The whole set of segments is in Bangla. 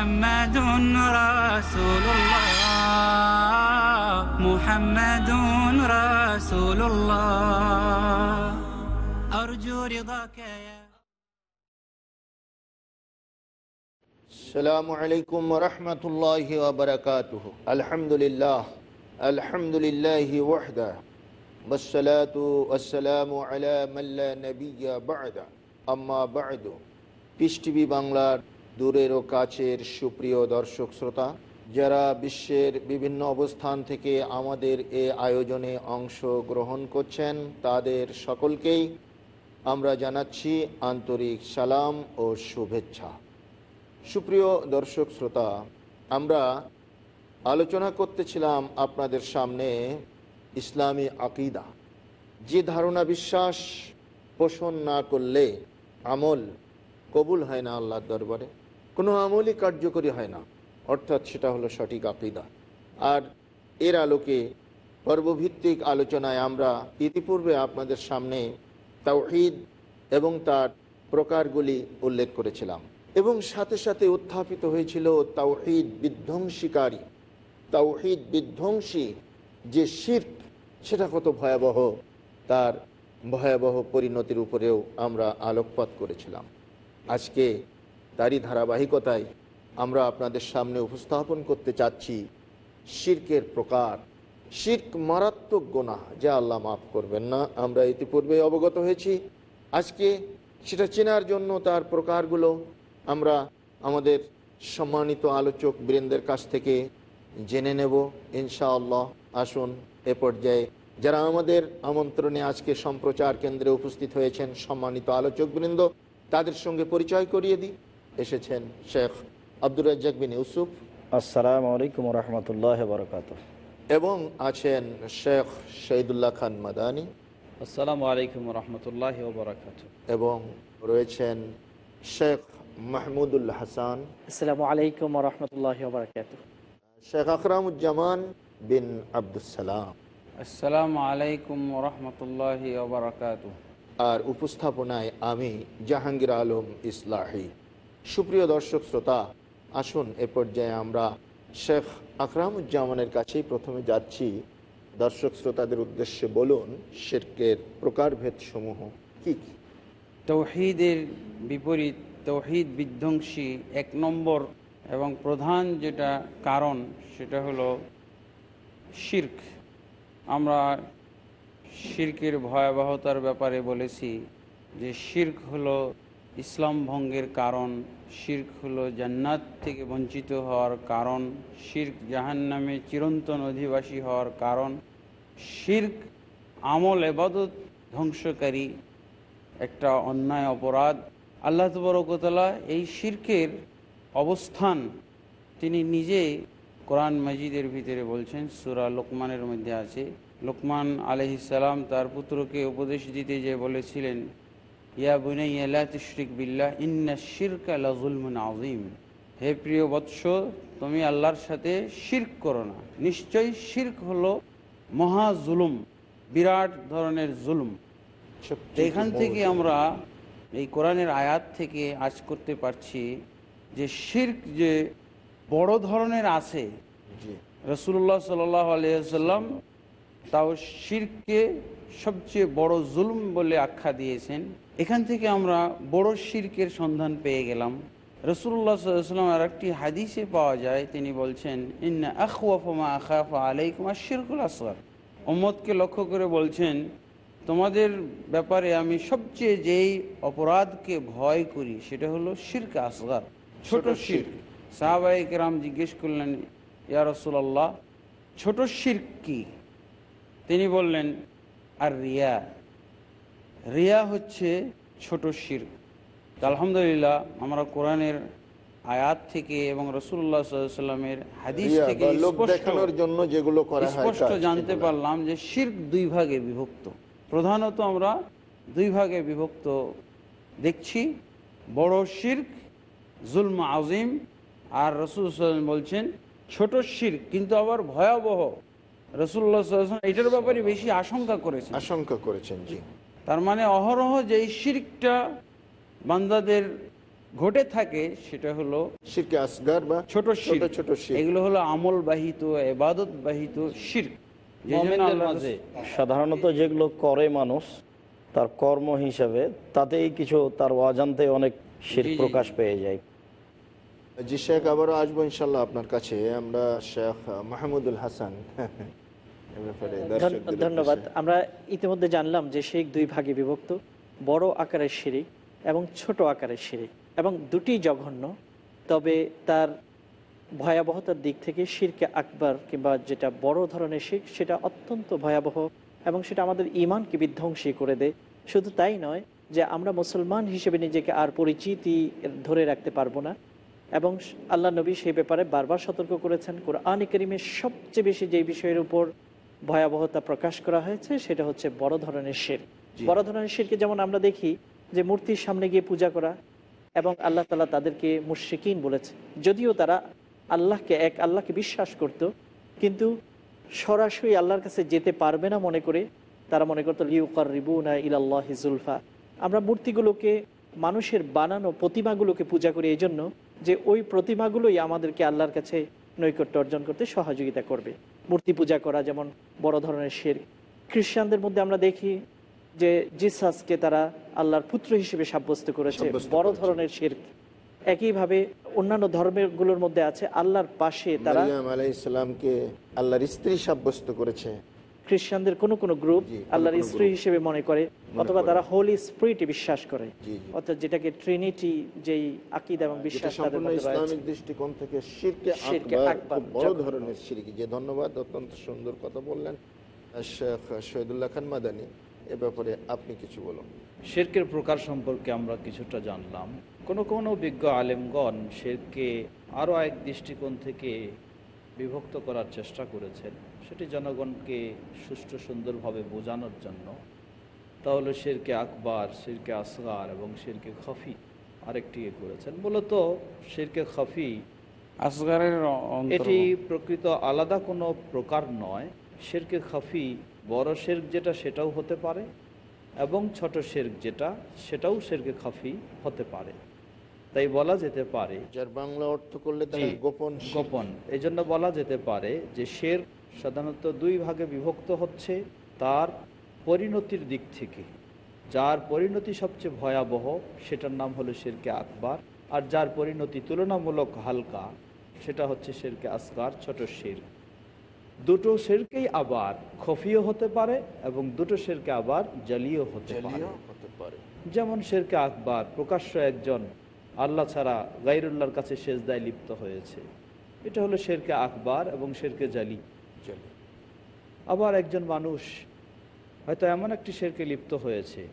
محمد رسول الله محمد رسول الله أرجو رضاك يا السلام عليكم ورحمة الله وبركاته الحمد لله الحمد لله وحده والصلاة والسلام على من لا نبي بعد أما بعد পিস টিভি বাংলার দূরের ও কাছের সুপ্রিয় দর্শক শ্রোতা, যারা বিশ্বের বিভিন্ন অবস্থান থেকে আমাদের এ আয়োজনে অংশ গ্রহণ করছেন, তাদের সকলকেই আমরা জানাচ্ছি আন্তরিক সালাম ও শুভেচ্ছা। সুপ্রিয় দর্শক শ্রোতা, আমরা আলোচনা করতেছিলাম আপনাদের সামনে ইসলামী আকিদা। যে ধারণা বিশ্বাস পোষণ না করলে আমল কবুল হয় না আল্লাহর দরবারে। কোনো আমলই কার্যকরী হয় না। অর্থাৎ সেটা হলো সঠিক আকিদা। আর এর আলোকে পর্বভিত্তিক আলোচনায় আমরা ইতিপূর্বে আপনাদের সামনে তাওহিদ এবং তার প্রকারগুলি উল্লেখ করেছিলাম। এবং সাথে সাথে উত্থাপিত হয়েছিল তাওহিদ বিধ্বংসীকারী। তাওহিদ বিধ্বংসী যে শির্ক, সেটা কত ভয়াবহ, তার ভয়াবহ পরিণতির উপরেও আমরা আলোকপাত করেছিলাম। আজকে তারই ধারাবাহিকতায় আমরা আপনাদের সামনে উপস্থাপন করতে চাচ্ছি শির্কের প্রকার। শির্ক মারাত্মক গোনা যা আল্লাহ মাফ করবেন না। আমরা ইতিপূর্বে অবগত হয়েছি। আজকে সেটা চেনার জন্য তার প্রকারগুলো আমরা আমাদের সম্মানিত আলোচক বৃন্দের কাছ থেকে জেনে নেব। ইনশাআল্লাহ, আসুন এ পর্যায়ে যারা আমাদের আমন্ত্রণে আজকে সম্প্রচার কেন্দ্রে উপস্থিত হয়েছেন সম্মানিত আলোচক বৃন্দ, তাদের সঙ্গে পরিচয় করিয়ে দিই। এসেছেন শেখ আব্দুর রাজ্জাক বিন ইউসুফ। আসসালামু আলাইকুম রহমতুল্লাহ বরকাত এবং আছেন শেখ শহীদুল্লাহ খান মাদানী। আসসালামু আলাইকুম রহমতুল্লাহ বরকাত এবং রয়েছেন শেখ মাহমুদুল হাসান। আসসালামু আলাইকুম রহমতুল্লাহ বারকাত শেখ আকরামুজ্জামান বিন আবদুসালাম আসসালামু আলাইকুম রহমতুল্লাহি ওবরাকাত আর উপস্থাপনায় আমি জাহাঙ্গীর আলম ইসলাহি। সুপ্রিয় দর্শক শ্রোতা, আসুন এ পর্যায়ে আমরা শেখ আকরামুজ্জামানের কাছেই প্রথমে যাচ্ছি। দর্শক শ্রোতাদের উদ্দেশ্যে বলুন, শেরকের প্রকারভেদ সমূহ কি কি? তৌহিদের বিপরীত, তৌহিদ বিধ্বংসী এক নম্বর এবং প্রধান যেটা কারণ সেটা হলো শির্ক। আমরা শির্কের ভয়াবহতার ব্যাপারে বলেছি যে শির্ক হলো ইসলাম ভঙ্গের কারণ শির্ক হলো জান্নাত থেকে বঞ্চিত হওয়ার কারণ, শির্ক জাহান্নামে চিরন্তন অধিবাসী হওয়ার কারণ, শির্ক আমল এবাদত ধ্বংসকারী একটা অন্যায় অপরাধ। আল্লাহ তবরকতলা এই শির্কের অবস্থান তিনি নিজে কোরআন মজিদের ভিতরে বলছেন, সুরা লোকমানের মধ্যে আছে। লোকমান আলহিসাল্লাম তার পুত্রকে উপদেশ দিতে যে বলেছিলেন ইয়া বুনাইয়া তুশরিক বিল্লাহ ইন্না শিরকা লাজুলমুন আজিম হে প্রিয় বৎস তুমি আল্লাহর সাথে শির্ক করো না। নিশ্চয়ই শির্ক হলো মহা জুলুম বিরাট ধরনের জুলুম। এখান থেকে আমরা এই কোরআনের আয়াত থেকে আজ করতে পারছি যে শির্ক যে বড় ধরনের আছে রসুল্লাহ সাল আলিয়াল্লাম তাও শিরকে সবচেয়ে বড় জুলুম বলে আখ্যা দিয়েছেন। এখান থেকে আমরা বড় শির্কের সন্ধান পেয়ে গেলাম। রসুল্লাহ সাল্লাম আর একটি হাদিসে পাওয়া যায় তিনি বলছেন ইন্না আখওয়াফমা আখাফা আলাইকুম শিরকুল আসগার। ওম্মদকে লক্ষ্য করে বলছেন তোমাদের ব্যাপারে আমি সবচেয়ে যেই অপরাধকে ভয় করি সেটা হলো শিরক আসগার ছোট শির সাহাবাই কেরাম জিজ্ঞেস করলেন ইয়া রসুল্লাহ ছোট শির কি? তিনি বললেন আর রিয়া রিয়া হচ্ছে ছোট শির। আলহামদুলিল্লাহ আমরা কোরআনের আয়াত থেকে এবং রসুল্লাহ সাল্লামের হাদিস থেকে দেখানোর জন্য যেগুলো করা স্পষ্ট জানতে পারলাম যে শির্ক দুই ভাগে বিভক্ত। প্রধানত আমরা দুই ভাগে বিভক্ত দেখছি বড় শির্ক জুলম আজিম আর রসুল বলছেন ছোট শির্ক কিন্তু আবার ভয়াবহ রসুল্লাহ এটার ব্যাপারে বেশি আশঙ্কা করেছেন। আশঙ্কা করেছেন জি। তার মানে অহরহ যে শির্কটা বান্দাদের ঘটে থাকে সেটা হলো শিরকে আসগার বা ছোট ছোট ছোট এগুলো হলো আমল বাহিত এবাদত বাহিত শির্ক সাধারণত যেগুলো করে মানুষ তার কর্ম হিসাবে তাতেই কিছু তার অজান্তে অনেক শির। প্রকাশ পেয়ে যায়। জি শেখ আবারও আসব ইনশাল্লাহ আপনার কাছে। আমরা শেখ মাহমুদুল হাসান। ধন্যবাদ। আমরা ইতিমধ্যে জানলাম যে শিরিক দুই ভাগে বিভক্ত বড় আকারের শিরিক এবং ছোট আকারের শিরিক এবং দুটি জঘন্য তবে তার ভয়াবহতার দিক থেকে শিরকে আকবার কিংবা যেটা বড় ধরনের শির সেটা অত্যন্ত ভয়াবহ এবং সেটা আমাদের ইমানকে বিধ্বংসী করে দেয়। শুধু তাই নয় যে আমরা মুসলমান হিসেবে নিজেকে আর পরিচিতি ধরে রাখতে পারব না এবং আল্লাহ নবী সেই ব্যাপারে বারবার সতর্ক করেছেন। কোরআন করিমের সবচেয়ে বেশি যে বিষয়ের উপর ভয়াবহতা প্রকাশ করা হয়েছে সেটা হচ্ছে বড় ধরনের শের। বড় ধরনের শেরকে যেমন আমরা দেখি যে মূর্তির সামনে গিয়ে পূজা করা এবং আল্লাহ তালা তাদেরকে মুশরিকিন বলেছে। যদিও তারা আল্লাহকে এক আল্লাহকে বিশ্বাস করত কিন্তু সরাসরি আল্লাহর কাছে যেতে পারবে না মনে করে তারা মনে করতো লিউকার রিবুনা ইলাল্লাহ জুলফা। আমরা মূর্তিগুলোকে মানুষের বানানো প্রতিমাগুলোকে পূজা করি এই জন্য যে ওই প্রতিমাগুলোই আমাদেরকে আল্লাহর কাছে নৈকট্য অর্জন করতে সহযোগিতা করবে। মূর্তি পূজা করা যেমন বড় ধরনের শের। খ্রিস্টানদের মধ্যে আমরা দেখি যে জিসাসকে তারা আল্লাহর পুত্র হিসেবে সাব্যস্ত করেছে বড় ধরনের শের। একইভাবে অন্যান্য ধর্মগুলোর মধ্যে আছে আল্লাহর পাশে তারা ইসলামকে আলাইসালামকে আল্লাহর স্ত্রী সাব্যস্ত করেছে। খ্রিস্টানদের কোনো কোনো গ্রুপ আল্লাহর স্ত্রী হিসেবে মনে করে অথবা তারা হোলি স্পিরিটে বিশ্বাস করে। অর্থাৎ যেটাকে ট্রিনিটি যেই আকিদ এবং বিশ্বাস ইসলামিক দৃষ্টিকোণ থেকে শিরকে বড় ধরনের শিরকি। যে ধন্যবাদ অত্যন্ত সুন্দর কথা বললেন শেখ শহীদুল্লাহ খান মাদানী। এ ব্যাপারে আপনি কিছু বলুন। শেরকের প্রকার সম্পর্কে আমরা কিছুটা জানলাম। কোনো কোনো বিজ্ঞ আলেমগণ শেরকে আরও এক দৃষ্টিকোণ থেকে বিভক্ত করার চেষ্টা করেছেন। সেটি জনগণকে সুষ্ঠু সুন্দরভাবে বোঝানোর জন্য তাহলে শেরকে আকবর শেরকে আসগার এবং শেরকে খফি আরেকটি করেছেন। মূলত শেরকে খফি আসগারের এটি প্রকৃত আলাদা কোনো প্রকার নয়। শেরকে খাফি বড় শেরক যেটা সেটাও হতে পারে এবং ছোট শেরক যেটা সেটাও শেরকে খাফি হতে পারে। তাই বলা যেতে পারে যার বাংলা অর্থ করলে গোপন গোপন। এই জন্য বলা যেতে পারে যে শের সাধারণত দুই ভাগে বিভক্ত হচ্ছে তার পরিণতির দিক থেকে। যার পরিণতি সবচেয়ে ভয়াবহ সেটার নাম হলো শেরকে আকবার। আর যার পরিণতি তুলনামূলক হালকা সেটা হচ্ছে শেরকে আসগার ছোট শের। দুটো শেরকেই আবার খফিও হতে পারে এবং দুটো শেরকে আবার জালিও হতে পারে। জালিও হতে পারে। যেমন শেরকে আকবার প্রকাশ্য একজন আল্লাহ ছাড়া গাইরুল্লাহর কাছে সেজদায় লিপ্ত হয়েছে। এটা হলো শেরকে আকবার এবং শেরকে জালি। জালি। আবার একজন মানুষ হয়তো এমন একটি শেরকে লিপ্ত হয়েছে,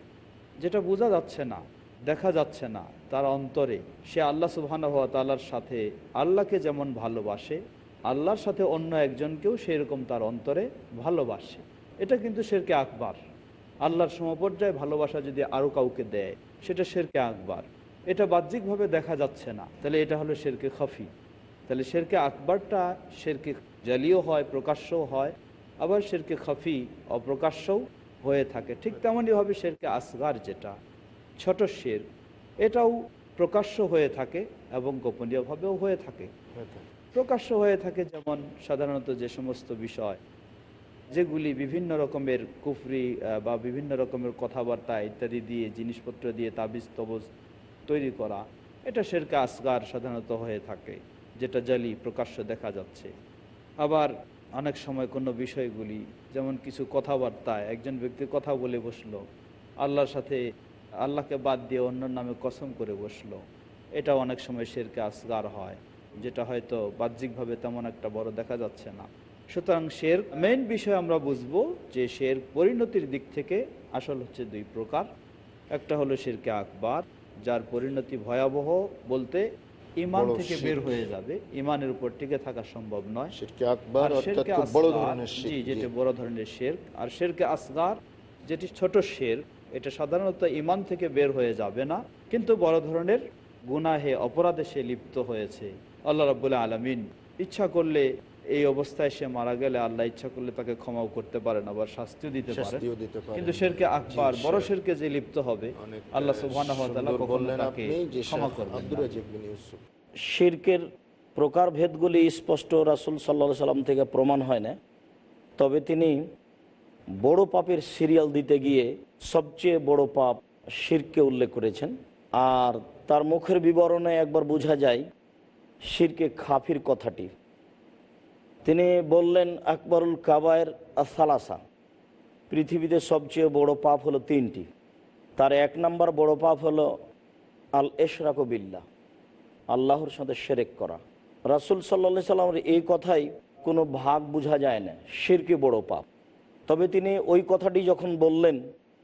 যেটা বোঝা যাচ্ছে না, দেখা যাচ্ছে না তার অন্তরে। সে আল্লাহ সুবহান হওয়া তাল্লার সাথে আল্লাহকে যেমন ভালোবাসে, আল্লাহর সাথে অন্য একজনকেও সেরকম তার অন্তরে ভালোবাসে। এটা কিন্তু শেরকে আকবার। আল্লাহর সমপর্যায়ে ভালোবাসা যদি আরও কাউকে দেয়, সেটা শেরকে আকবার। এটা বাহ্যিকভাবে দেখা যাচ্ছে না। তাহলে এটা হলো শেরকে খফি। তাহলে শেরকে আকবারটা শেরকে জালিও হয় প্রকাশ্যও হয় আবার শেরকে খফি অপ্রকাশ্যও হয়ে থাকে। ঠিক তেমনইভাবে শেরকে আসগার যেটা ছোট শের। এটাও প্রকাশ্য হয়ে থাকে এবং গোপনীয়ভাবেও হয়ে থাকে। প্রকাশ্য হয়ে থাকে যেমন সাধারণত যে সমস্ত বিষয় যেগুলি বিভিন্ন রকমের কুফরি বা বিভিন্ন রকমের কথাবার্তা ইত্যাদি দিয়ে জিনিসপত্র দিয়ে তাবিজ তবজ তৈরি করা এটা শেরকে আসগার সাধারণত হয়ে থাকে যেটা জালি প্রকাশ্য দেখা যাচ্ছে। আবার অনেক সময় কোনো বিষয়গুলি, যেমন কিছু কথাবার্তায় একজন ব্যক্তি কথা বলে বসল, আল্লাহর সাথে, আল্লাহকে বাদ দিয়ে অন্য নামে কসম করে বসল, এটা অনেক সময় শেরকে আসগার হয়, যেটা হয়তো বাহ্যিকভাবে তেমন একটা বড় দেখা যাচ্ছে না। সুতরাং শের মেইন বিষয় আমরা বুঝব যে শের পরিণতির দিক থেকে আসল হচ্ছে দুই প্রকার। একটা হলো শেরকে আকবার, যার পরিণতি ভয়াবহ বলতে ইমান থেকে বের হয়ে যাবে। ইমানের উপর টিকে থাকা সম্ভব নয়। বড় ধরনের শিরক, জি জি। যেটি বড় ধরনের শের। আর শেরকে আসগার যেটি ছোট শের এটা সাধারণত ইমান থেকে বের হয়ে যাবে না কিন্তু বড় ধরনের গুনাহে অপরাধে সে লিপ্ত হয়েছে। আল্লাহ রাবুল্লাহ আলমিন ইচ্ছা করলে এই অবস্থায় সে মারা গেলে আল্লাহ ইচ্ছা করলে তাকে ক্ষমাও করতে পারেন আবার শাস্তিও দিতে পারেন শাস্তিও দিতে পারেন। কিন্তু শেরকে আকবার বড়। শেরকে যে লিপ্ত হবে আল্লাহ তাকে ক্ষমা করবেন আব্দুর না। রাজিক বিন ইউসুফ শির্কের প্রকারভেদগুলি স্পষ্ট রাসুল সাল্লা সাল্লাম থেকে প্রমাণ হয় না তবে তিনি বড় পাপের সিরিয়াল দিতে গিয়ে সবচেয়ে বড় পাপ শিরকে উল্লেখ করেছেন আর তার মুখের বিবরণে একবার বোঝা যায় শিরকে খাফির কথাটি তিনি বললেন আকবরুল কাবায়ের সালাসা পৃথিবীতে সবচেয়ে বড় পাপ হলো তিনটি। তার এক নম্বর বড় পাপ হলো আল এশরাক বিল্লা আল্লাহর সাথে সেরেক করা। রাসুল সাল্লা সাল্লামের এই কথাই কোনো ভাগ বোঝা যায় না শিরকে বড় পাপ। তবে তিনি ওই কথাটি যখন বললেন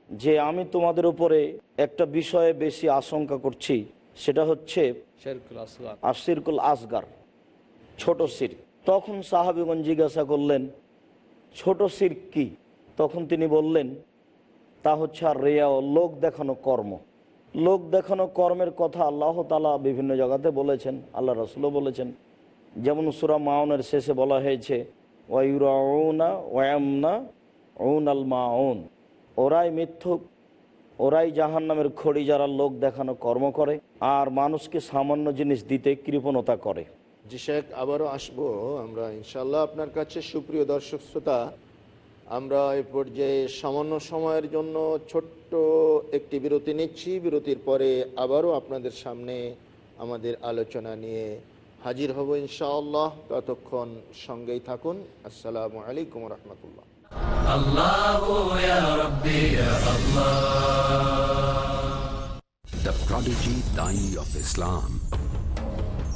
যে আমি তোমাদের উপরে একটা বিষয়ে বেশি আশঙ্কা করছি সেটা হচ্ছে শেরকুল আসগার। আশিরকুল আসগার ছোট সির তখন সাহাবিগঞ্জ জিজ্ঞাসা করলেন, ছোট সির কি? তখন তিনি বললেন, তা হচ্ছে আর রেয়া ও লোক দেখানো কর্ম। লোক দেখানো কর্মের কথা আল্লাহ তালা বিভিন্ন জায়গাতে বলেছেন আল্লাহ রসুলও বলেছেন। যেমন সুরা মাউনের শেষে বলা হয়েছে ওয়াইউরাউনা ওয়ামনা ওন আল মাউন। ওরাই মিথ্যুক, ওরাই জাহান নামের খড়ি যারা লোক দেখানো কর্ম করে, আর মানুষকে সামান্য জিনিস দিতে কৃপণতা করে। জি শেখ আবারও আসব আমরা ইনশাল্লাহ আপনার কাছে সুপ্রিয় দর্শক শ্রোতা আমরা এ পর্যায়ে সামান্য সময়ের জন্য ছোট্ট একটি বিরতি নিচ্ছি। বিরতির পরে আবারও আপনাদের সামনে আমাদের আলোচনা নিয়ে হাজির হব ইনশাআল্লাহ। ততক্ষণ সঙ্গেই থাকুন। আসসালামু আলাইকুম রহমতুল্লাহ। The prodigy Dai of Islam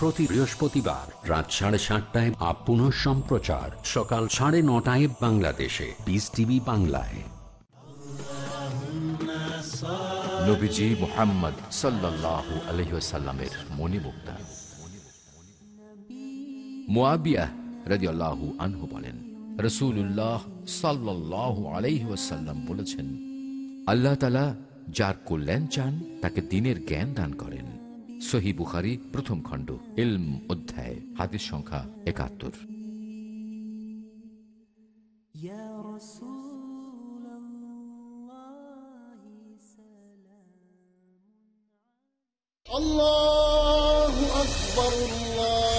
প্রতি বৃহস্পতিবার রাত সাড়ে সাতটায় আপ সম্প্রচার সকাল সাড়ে নটায় বাংলাদেশে। বিস টিভি বাংলায়। নবীজি মোহাম্মদ আনহু বলেন রসুল্লাহ বলেছেন, আল্লাহ তালা যার কল্যাণ চান, তাকে দিনের জ্ঞান দান করেন। সহি বুখারি প্রথম খণ্ড ইলম অধ্যায় হাদিস সংখ্যা একাত্তর الله أكبر الله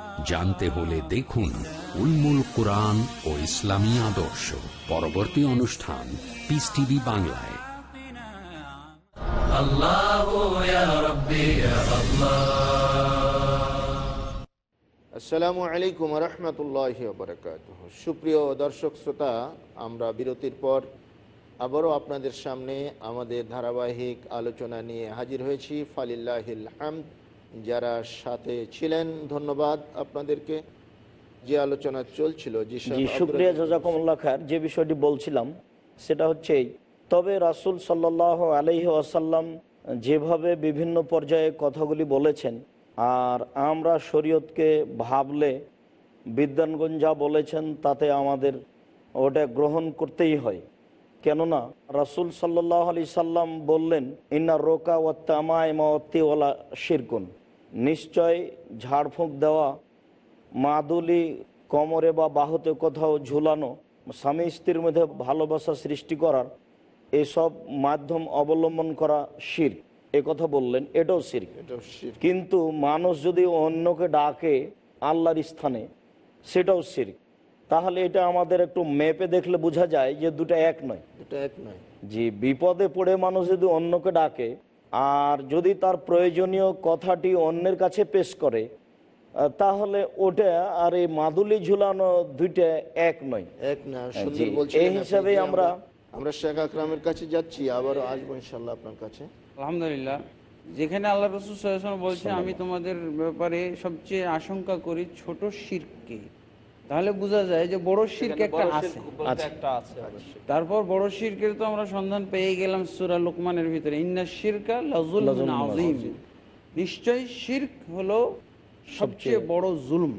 জানতে হলে দেখুন উলমুল কোরআন ও ইসলামী আদর্শ। পরবর্তী অনুষ্ঠান পিস টিভি বাংলায়। আসসালামু আলাইকুম রহমতুল্লাহ সুপ্রিয় দর্শক শ্রোতা আমরা বিরতির পর আবারও আপনাদের সামনে আমাদের ধারাবাহিক আলোচনা নিয়ে হাজির হয়েছি। ফালিল্লাহ যারা সাথে ছিলেন ধন্যবাদ আপনাদেরকে। যে আলোচনা চলছিল খার যে বিষয়টি বলছিলাম সেটা হচ্ছে তবে রাসুল সাল্লাহ আলহি আসাল্লাম যেভাবে বিভিন্ন পর্যায়ে কথাগুলি বলেছেন আর আমরা শরীয়তকে ভাবলে বিদ্যানগঞ্জ যা বলেছেন তাতে আমাদের ওটা গ্রহণ করতেই হয়। কেননা রাসুল সাল্লাহ আলি সাল্লাম বললেন ইন্না রোকা ও তামায়মাওয়ালা শিরকুন। নিশ্চয় ঝাড়ফুঁক দেওয়া মাদুলি কমরে বা বাহুতে কোথাও ঝুলানো স্বামী স্ত্রীর মধ্যে ভালোবাসা সৃষ্টি করার এসব মাধ্যম অবলম্বন করা শির এ কথা বললেন এটাও শির। কিন্তু মানুষ যদি অন্যকে ডাকে আল্লাহর স্থানে সেটাও শির তাহলে এটা আমাদের একটু মেপে দেখলে বোঝা যায় যে দুটো এক নয়। এটা এক নয়। যে বিপদে পড়ে মানুষ যদি অন্যকে ডাকে আর যদি তার প্রয়োজনীয় কথাটি অন্যের কাছে পেশ করে তাহলে ওটা আর এই মাদুলি ঝুলানো দুইটা এক নয়। এক না এই হিসাবে আমরা আমরা শেখ আকরামের কাছে যাচ্ছি আবারও আসব ইনশাল্লাহ আপনার কাছে। আলহামদুলিল্লাহ। যেখানে আল্লাহ রসুল বলছে আমি তোমাদের ব্যাপারে সবচেয়ে আশঙ্কা করি ছোট শিরকে তাহলে বোঝা যায় যে বড় শিরক একটা আছে। একটা আছে অবশ্যই। তারপর বড় শির্কের তো আমরা সন্ধান পেয়ে গেলাম সুরা লোকমানের ভিতরে। ইন্না শিরকা লাযুলমুন আযীম। নিশ্চয় শির্ক হলো সবচেয়ে। বড় জুলম।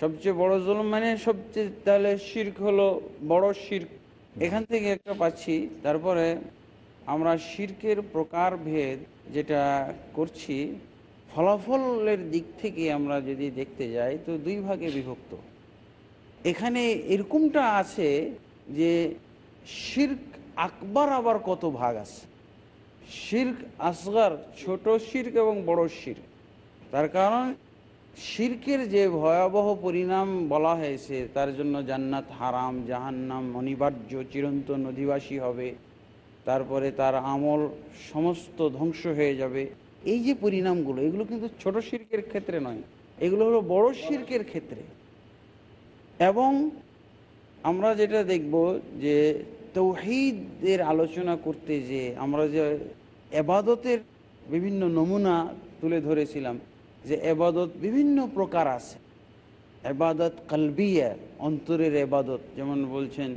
সবচেয়ে বড় জুলম মানে সবচেয়ে তাহলে শিরক হলো বড় শিরক। এখান থেকে একটা পাচ্ছি। তারপরে আমরা শিরকের প্রকারভেদ যেটা করছি ফলাফলের দিক থেকে আমরা যদি দেখতে যাই তো দুই ভাগে বিভক্ত। এখানে এরকমটা আছে যে শির্ক আকবার আবার কত ভাগ আছে? শির্ক আসগার ছোট শির্ক এবং বড় শির্ক। তার কারণ শির্কের যে ভয়াবহ পরিণাম বলা হয়েছে, তার জন্য জান্নাত হারাম, জাহান্নাম অনিবার্য, চিরন্তন অধিবাসী হবে, তারপরে তার আমল সমস্ত ধ্বংস হয়ে যাবে। এই যে পরিণামগুলো, এগুলো কিন্তু ছোট শির্কের ক্ষেত্রে নয়, এগুলো হলো বড় শির্কের ক্ষেত্রে। এবং আমরা যেটা দেখব যে তৌহিদের আলোচনা করতে যে আমরা যে এবাদতের বিভিন্ন নমুনা তুলে ধরেছিলাম যে এবাদত বিভিন্ন প্রকার আছে। এবাদত কালবিয়া অন্তরের এবাদত। যেমন বলছেন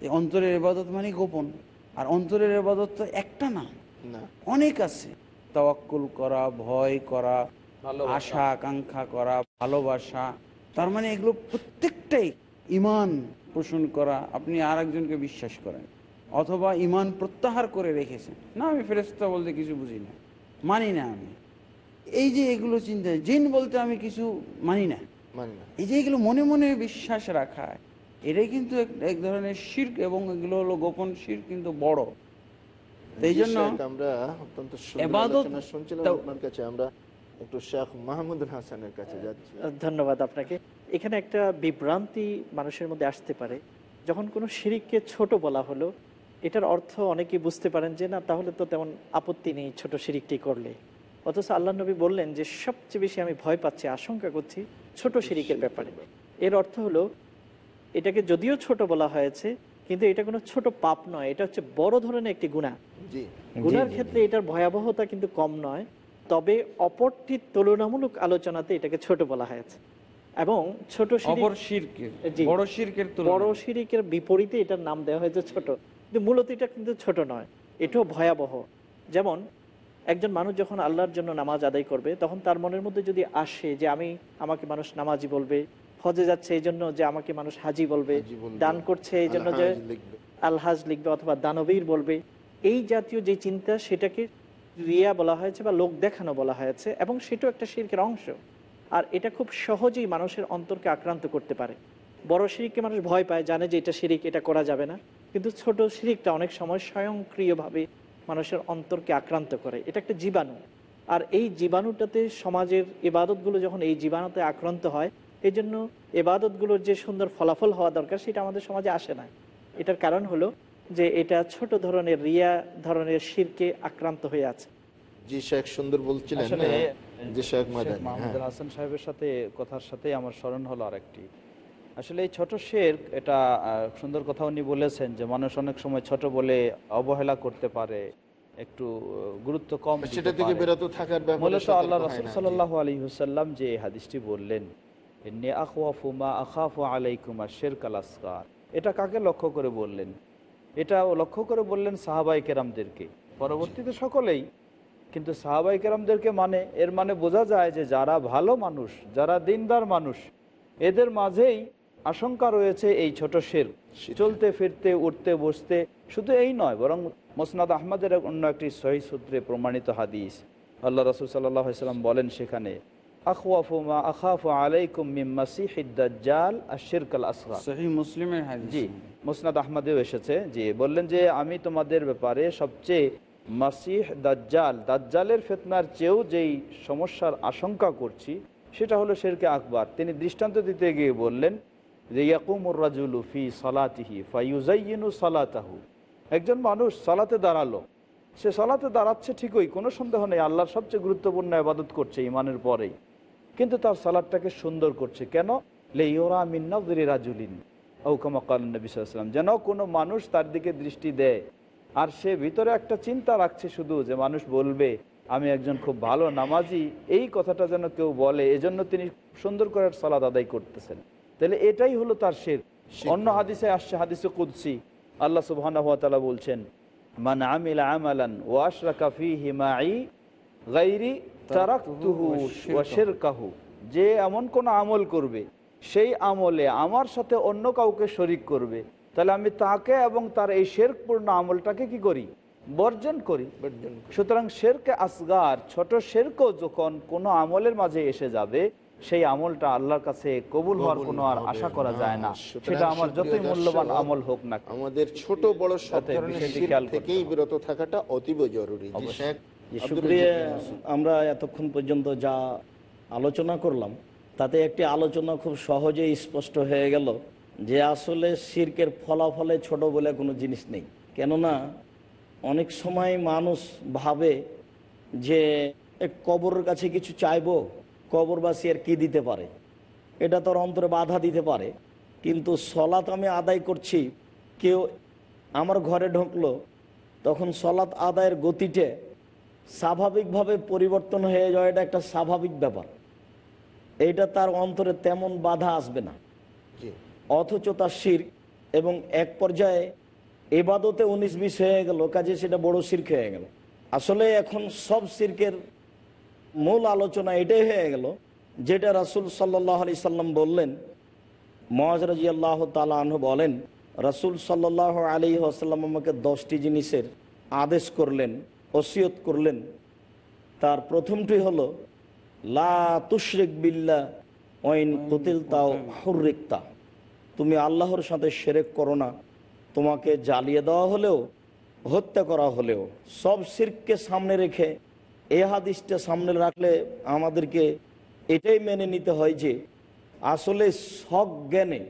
যে অন্তরের এবাদত মানে গোপন আর অন্তরের এবাদত তো একটা না। না। অনেক আছে। তাওয়াক্কুল করা ভয় করা আশা আকাঙ্ক্ষা করা ভালোবাসা তার মানে এগুলো প্রত্যেকটাই ইমান পোষণ করা আপনি আর একজনকে বিশ্বাস করেন অথবা ইমান প্রত্যাহার করে রেখেছেন। না আমি ফেরেস্তা বলতে কিছু বুঝি না। মানি না আমি। এই যে এগুলো চিন্তা জিন বলতে আমি কিছু মানি না। মানে এই যে এগুলো মনে মনে বিশ্বাস রাখা এটাই কিন্তু এক- ধরনের শির্ক এবং এগুলো হলো গোপন শির কিন্তু বড়। এই জন্য আমরা অত্যন্ত শুনছিলাম আপনার কাছে। আমরা একটু শেখ মাহমুদ হাসানের কাছে যাচ্ছি। ধন্যবাদ আপনাকে। এখানে একটা বিভ্রান্তি মানুষের মধ্যে আসতে পারে। যখন কোনো শিরিককে ছোট বলা হলো এটার অর্থ অনেকে বুঝতে পারেন যে না তাহলে তো তেমন আপত্তি নেই ছোট শিরিকটি করলে। অথচ আল্লাহ নবী বললেন যে সবচেয়ে বেশি আমি ভয় পাচ্ছি আশঙ্কা করছি ছোট শিরিকের ব্যাপারে। এর অর্থ হলো এটাকে যদিও ছোট বলা হয়েছে কিন্তু এটা কোনো ছোট পাপ নয় এটা হচ্ছে বড় ধরনের একটি গুণা গুণার ক্ষেত্রে এটার ভয়াবহতা কিন্তু কম নয়। তবে অপরটির তুলনামূলক আলোচনাতে এটাকে ছোট বলা হয়েছে। এবং ছোট। বড় শিরিকের বিপরীতে এটার নাম দেওয়া হয়েছে ছোট। কিন্তু মূলত এটা কিন্তু ছোট নয় এটাও ভয়াবহ। যেমন একজন মানুষ যখন আল্লাহর জন্য নামাজ আদায় করবে তখন তার মনের মধ্যে যদি আসে যে আমি আমাকে মানুষ নামাজি বলবে হজে যাচ্ছে এই জন্য যে আমাকে মানুষ হাজি বলবে দান করছে এই জন্য যে আলহাজ লিখবে অথবা দানবীর বলবে এই জাতীয় যে চিন্তা সেটাকে রিয়া বলা হয়েছে বা লোক দেখানো বলা হয়েছে, এবং সেটাও একটা শিরকের অংশ। আর এটা খুব সহজেই মানুষের অন্তরকে আক্রান্ত করতে পারে। বড় শিরিককে মানুষ ভয় পায়, জানে যে এটা শিরিক, এটা করা যাবে না। কিন্তু ছোট শিরিকটা অনেক সময় স্বয়ংক্রিয়ভাবে মানুষের অন্তরকে আক্রান্ত করে। এটা একটা জীবাণু। আর এই জীবাণুটাতে সমাজের ইবাদতগুলো যখন এই জীবাণুতে আক্রান্ত হয় এই জন্য এবাদতগুলোর যে সুন্দর ফলাফল হওয়া দরকার, সেটা আমাদের সমাজে আসে না। এটার কারণ হলো যে এটা ছোট ধরনের রিয়া ধরনের শিরকে আক্রান্ত হয়ে আছে জি শেখ সুন্দর বলছিলেন হ্যাঁ, জি শেখ মাহমুদ হ্যাঁ। হাসান সাহেবের সাথে কথার সাথে আমার স্মরণ হলো আরেকটি আসলে এই ছোট শের এটা সুন্দর কথা উনি বলেছেন যে মানুষ অনেক সময় ছোট বলে অবহেলা করতে পারে একটু গুরুত্ব কম সেটা থেকে। বিরত থাকার ব্যাপারে মূলত আল্লাহ রসুল। সাল্লাহ আলী হুসাল্লাম যে এই হাদিসটি বললেন ইন্নি আখওয়াফু মা আখাফু আলাইকুমা শেরকাল আসগার এটা কাকে লক্ষ্য করে বললেন এটা লক্ষ্য করে বললেন সাহাবাই কেরামদেরকে। পরবর্তীতে সকলেই, কিন্তু সাহাবাই কেরামদেরকে মানে এর মানে বোঝা যায় যে যারা ভালো মানুষ, যারা দিনদার মানুষ, এদের মাঝেই আশঙ্কা রয়েছে এই ছোট শের। চলতে, ফিরতে, উঠতে, বসতে, শুধু এই নয়, বরং মোসনাদ আহমদের অন্য একটি সহি সূত্রে প্রমাণিত হাদিস। আল্লাহ রসুল সাল্লাহ সাল্লাম বলেন সেখানে আখওয়াফু মা আখাফু আলাইকুম মিম মাসিহিদ দাজ্জাল আশিরকাল আসগর সহি মুসলিমের হাদিস। জি মুসনাদ আহমদেও এসেছে। জি বললেন যে আমি তোমাদের ব্যাপারে সবচেয়ে মাসিহ দাজ্জাল দাজ্জালের ফেতনার চেয়েও যেই সমস্যার আশঙ্কা করছি সেটা হলো শেরকে আকবর। তিনি দৃষ্টান্ত দিতে গিয়ে বললেন যে ইয়াকুমুর রাজুলু ফি সালাতিহি ফাইউজাইনু সালাতাহু। একজন মানুষ সালাতে দাঁড়াল। সে সালাতে দাঁড়াচ্ছে ঠিকই কোনো সন্দেহ নেই। আল্লাহর সবচেয়ে গুরুত্বপূর্ণ আবাদত করছে ইমানের পরেই। কিন্তু তার সালাদটাকে সুন্দর করছে। কেন? লেইরা মিন্নাজরি রাজুলিন। ঔকামাকাল যেন কোনো মানুষ তার দিকে দৃষ্টি দেয়। আর সে ভিতরে একটা চিন্তা রাখছে শুধু যে মানুষ বলবে আমি একজন খুব ভালো নামাজি। এই কথাটা যেন কেউ বলে এজন্য তিনি সুন্দর করে সালাদ আদায় করতেছেন। তাহলে এটাই হলো তার শের। অন্য হাদিসে আসছে হাদিসে কুদসি। আল্লাহ সুবাহ বলছেন মান আমিলা আমালান ওয়াশরাকা ফিহি মাই গাইরি যে এমন কোন আমল করবে সেই আমলে আমার সাথে অন্য কাউকে শরিক করবে তাহলে আমি তাকে এবং তার এই শেরকপূর্ণ আমলটাকে কি করি? বর্জন করি। সুতরাং শেরকে আসগার ছোট শেরকও যখন কোনো আমলের মাঝে এসে যাবে সেই আমলটা আল্লাহর কাছে কবুল হওয়ার কোনো আর আশা করা যায় না। সেটা আমার যতই মূল্যবান আমল হোক না আমাদের ছোট বড় সাথে শিরক থেকেই বিরত থাকাটা অতীব জরুরি। আমরা এতক্ষণ পর্যন্ত যা আলোচনা করলাম তাতে একটি আলোচনা খুব সহজেই স্পষ্ট হয়ে গেল যে আসলে শির্কের ফলাফলে ছোট বলে কোনো জিনিস নেই। কেননা অনেক সময় মানুষ ভাবে যে কবরের কাছে কিছু চাইব কবরবাসী আর কি দিতে পারে? এটা তোর অন্তরে বাধা দিতে পারে। কিন্তু সলাত আমি আদায় করছি কেউ আমার ঘরে ঢুকলো তখন সলাৎ আদায়ের গতিতে স্বাভাবিকভাবে পরিবর্তন হয়ে যাওয়া এটা একটা স্বাভাবিক ব্যাপার। এইটা তার অন্তরে তেমন বাধা আসবে না। অথচ তার শির এবং এক পর্যায়ে এবাদতে উনিশ বিশ হয়ে গেল কাজে সেটা বড় শির্ক হয়ে গেল। আসলে এখন সব শির্কের মূল আলোচনা এটাই হয়ে গেল যেটা রাসুল সাল্লাহ আলি সাল্লাম বললেন মহাজরাজি আল্লাহ তালু বলেন রাসুল সাল্লাহ আলী আসাল্লাম আমাকে দশটি জিনিসের আদেশ করলেন। ওসিয়ত করলেন। তার প্রথমটি হলো লা তুশরিক বিল্লা ওয়াইন কুতিল তাও হুরিকতা তুমি আল্লাহর সাথে সেরেক করো না। তোমাকে জ্বালিয়ে দেওয়া হলেও হত্যা করা হলেও। সব শিরককে সামনে রেখে এ হাদিসটা সামনে রাখলে আমাদেরকে এটাই মেনে নিতে হয় যে আসলে সব জ্ঞানে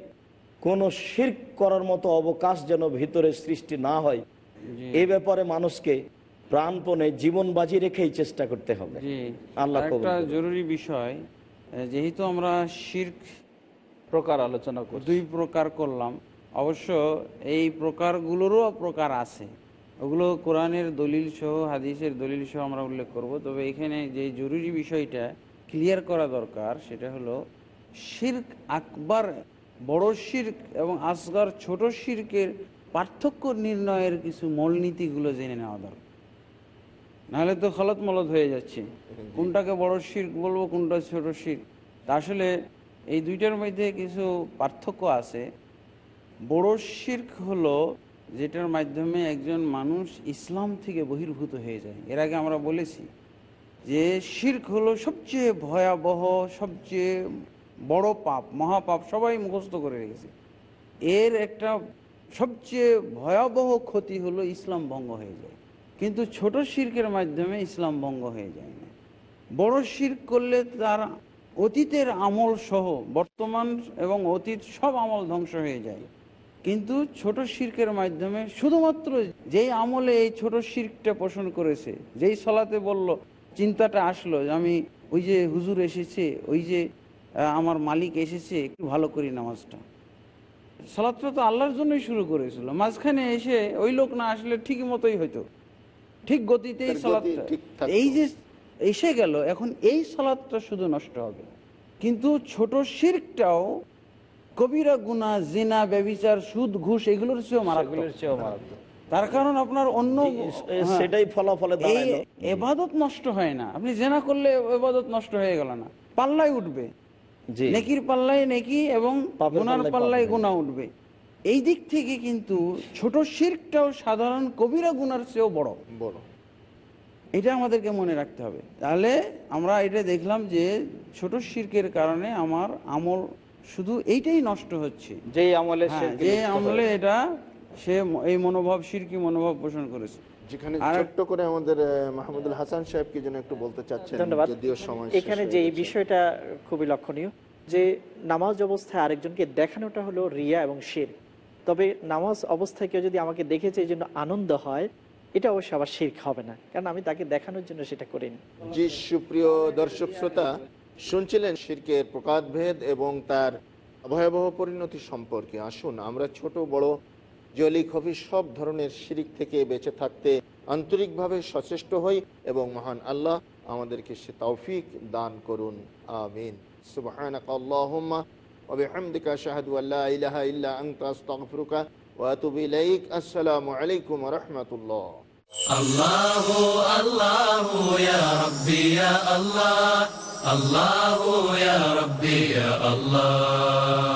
কোনো শির্ক করার মতো অবকাশ যেন ভিতরে সৃষ্টি না হয়। এ ব্যাপারে মানুষকে প্রাণপণে জীবন বাজি রেখেই চেষ্টা করতে হবে। আল্লাহ একটা জরুরি বিষয় যেহেতু আমরা শির্ক প্রকার আলোচনা করি দুই প্রকার করলাম অবশ্য এই প্রকারগুলোরও প্রকার আছে। ওগুলো কোরআনের দলিল সহ হাদিসের দলিল সহ আমরা উল্লেখ করব তবে এখানে যে জরুরি বিষয়টা ক্লিয়ার করা দরকার সেটা হলো শির্ক আকবার বড় শির্ক এবং আসগার ছোট শির্কের পার্থক্য নির্ণয়ের কিছু মূলনীতিগুলো জেনে নেওয়া দরকার। নাহলে তো খলত মলত হয়ে যাচ্ছে। কোনটাকে বড় শির্ক বলব, কোনটা ছোট শির্ক? তা আসলে এই দুইটার মধ্যে কিছু পার্থক্য আছে। বড় শির্ক হলো যেটার মাধ্যমে একজন মানুষ ইসলাম থেকে বহির্ভূত হয়ে যায়। এর আগে আমরা বলেছি যে শির্ক হলো সবচেয়ে ভয়াবহ, সবচেয়ে বড় পাপ, মহাপাপ সবাই মুখস্থ করে রেখেছে। এর একটা সবচেয়ে ভয়াবহ ক্ষতি হলো ইসলাম ভঙ্গ হয়ে যায়। কিন্তু ছোট শির্কের মাধ্যমে ইসলাম ভঙ্গ হয়ে যায় না। বড় শির্ক করলে তার অতীতের আমল সহ বর্তমান এবং অতীত সব আমল ধ্বংস হয়ে যায়। কিন্তু ছোট শির্কের মাধ্যমে শুধুমাত্র যেই আমলে এই ছোট শির্কটা পোষণ করেছে, যেই সলাতে বলল, চিন্তাটা আসলো যে আমি ওই যে হুজুর এসেছে, ওই যে আমার মালিক এসেছে, একটু ভালো করি নামাজটা। সালাদটা তো আল্লাহর জন্যই শুরু করেছিল। মাঝখানে এসে ওই লোক না আসলে ঠিক মতোই হইতো। ঠিক গতিতেই তার সালাদটা এই যে এসে গেল এখন এই সালাদটা শুধু নষ্ট হবে। কিন্তু ছোট শিরকটাও কবিরা গুণা জিনা ব্যবিচার সুদ ঘুষ এগুলোর চেয়েও মারাত্মক। তার কারণ আপনার অন্য হ্যাঁ। সেটাই ফলাফলে এই এবাদত নষ্ট হয় না। আপনি জেনা করলে এবাদত নষ্ট হয়ে গেল না। পাল্লাই উঠবে। জি। নেকির পাল্লায় নেকি এবং গুনার পাপ গুণা উঠবে। এই দিক থেকে কিন্তু ছোট শিরকটাও সাধারণ কবিরা গুনার চেয়েও বড়। বড়। এটা আমাদেরকে মনে রাখতে হবে। তাহলে আমরা এটা দেখলাম যে ছোট শিরকের কারণে আমার আমল শুধু এইটাই নষ্ট হচ্ছে। যেই আমলে হ্যাঁ, যে আমলে এটা সে এই মনোভাব শিরকি মনোভাব পোষণ করেছে। যেখানে ছোট্ট করে আমাদের মাহমুদুল হাসান সাহেব কি যেন একটু বলতে চাচ্ছেন যদিও সময় এখানে যে এই বিষয়টা খুবই লক্ষণীয় যে নামাজ অবস্থায় আরেকজনকে দেখানোটা হলো রিয়া এবং শির। তবে নামাজ অবস্থায় কেউ যদি আমাকে দেখেছে এই জন্য আনন্দ হয়, এটা অবশ্য আবার শির্ক হবে না। কারণ আমি তাকে দেখানোর জন্য সেটা করিনি। জি, সুপ্রিয় দর্শক শ্রোতা, শুনছিলেন শিরকের প্রকারভেদ এবং তার ভয়াবহ পরিণতি সম্পর্কে। আসুন, আমরা ছোট, বড়, জলি, খফি সব ধরনের শিরিক থেকে বেঁচে থাকতে আন্তরিকভাবে সচেষ্ট হই এবং মহান আল্লাহ আমাদেরকে সে তৌফিক দান করুন। আমিন। সুবহানাক وبحمدك أشهد أن لا إله إلا أنت أستغفرك وأتوب إليك. السلام عليكم ورحمة الله. الله الله يا ربي يا الله. الله يا ربي يا الله.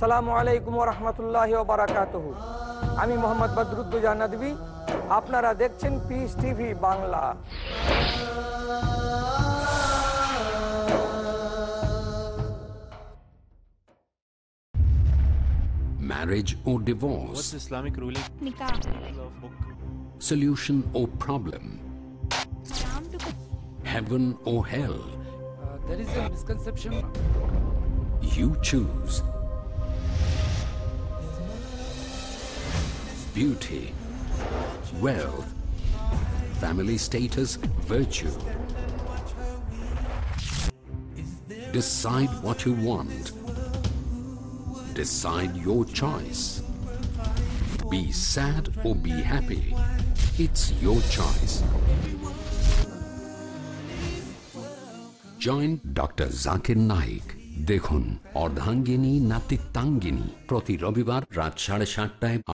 আসসালামু আলাইকুম রহমতুল্লাহ বারাকাতুহু আমি মোহাম্মদ বদরুদ্দুজা নদী আপনারা দেখছেন Peace TV Bangla Marriage or divorce? Islamic ruling? Solution or problem? Heaven or hell? there is a misconception. You choose. Beauty, wealth, family status, virtue. Decide what you want. Decide your choice. Be sad or be happy. It's your choice. Join doctor Zakir Naik দেখুন অর্ধাঙ্গিনী নাতিত্বাঙ্গিনী প্রতি রবিবার রাত সাড়ে সাতটায়